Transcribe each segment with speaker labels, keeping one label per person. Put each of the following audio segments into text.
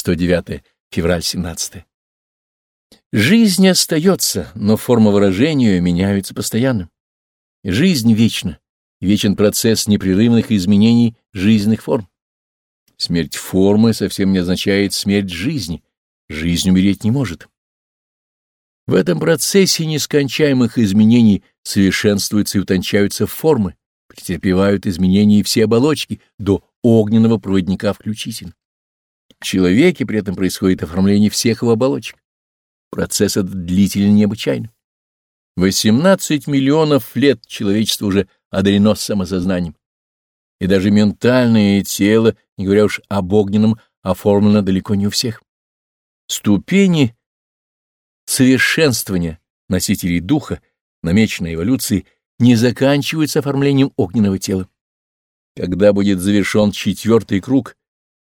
Speaker 1: 109 февраль 17 Жизнь остается, но форма выражения ее меняются постоянно. Жизнь вечна, вечен процесс непрерывных изменений жизненных форм. Смерть формы совсем не означает смерть жизни, жизнь умереть не может. В этом процессе нескончаемых изменений совершенствуются и утончаются формы, претерпевают изменения все оболочки, до огненного проводника включительно. В человеке при этом происходит оформление всех его оболочек. Процесс этот длителен необычайно. 18 миллионов лет человечество уже одарено самосознанием. И даже ментальное тело, не говоря уж об огненном, оформлено далеко не у всех. Ступени совершенствования носителей духа, намеченной эволюции, не заканчиваются оформлением огненного тела. Когда будет завершен четвертый круг,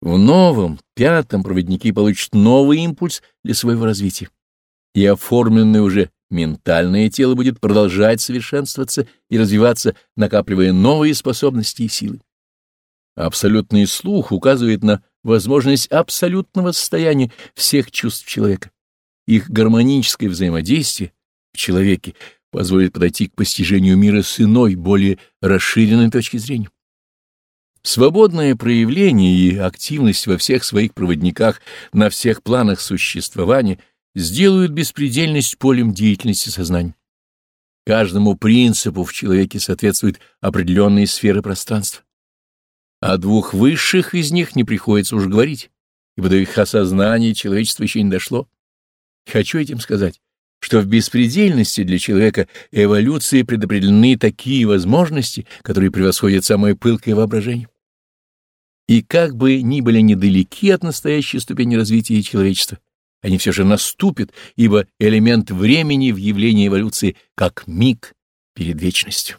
Speaker 1: в новом, пятом проводники получат новый импульс для своего развития. И оформленное уже ментальное тело будет продолжать совершенствоваться и развиваться, накапливая новые способности и силы. Абсолютный слух указывает на возможность абсолютного состояния всех чувств человека. Их гармоническое взаимодействие в человеке позволит подойти к постижению мира с иной, более расширенной точки зрения. Свободное проявление и активность во всех своих проводниках на всех планах существования сделают беспредельность полем деятельности сознания. Каждому принципу в человеке соответствуют определенные сферы пространства. О двух высших из них не приходится уж говорить, ибо до их осознания человечество еще не дошло. Хочу этим сказать, что в беспредельности для человека эволюции предопределены такие возможности, которые превосходят самое пылкое воображение. И как бы ни были недалеки от настоящей ступени развития человечества, они все же наступят, ибо элемент времени в явлении эволюции как миг перед вечностью.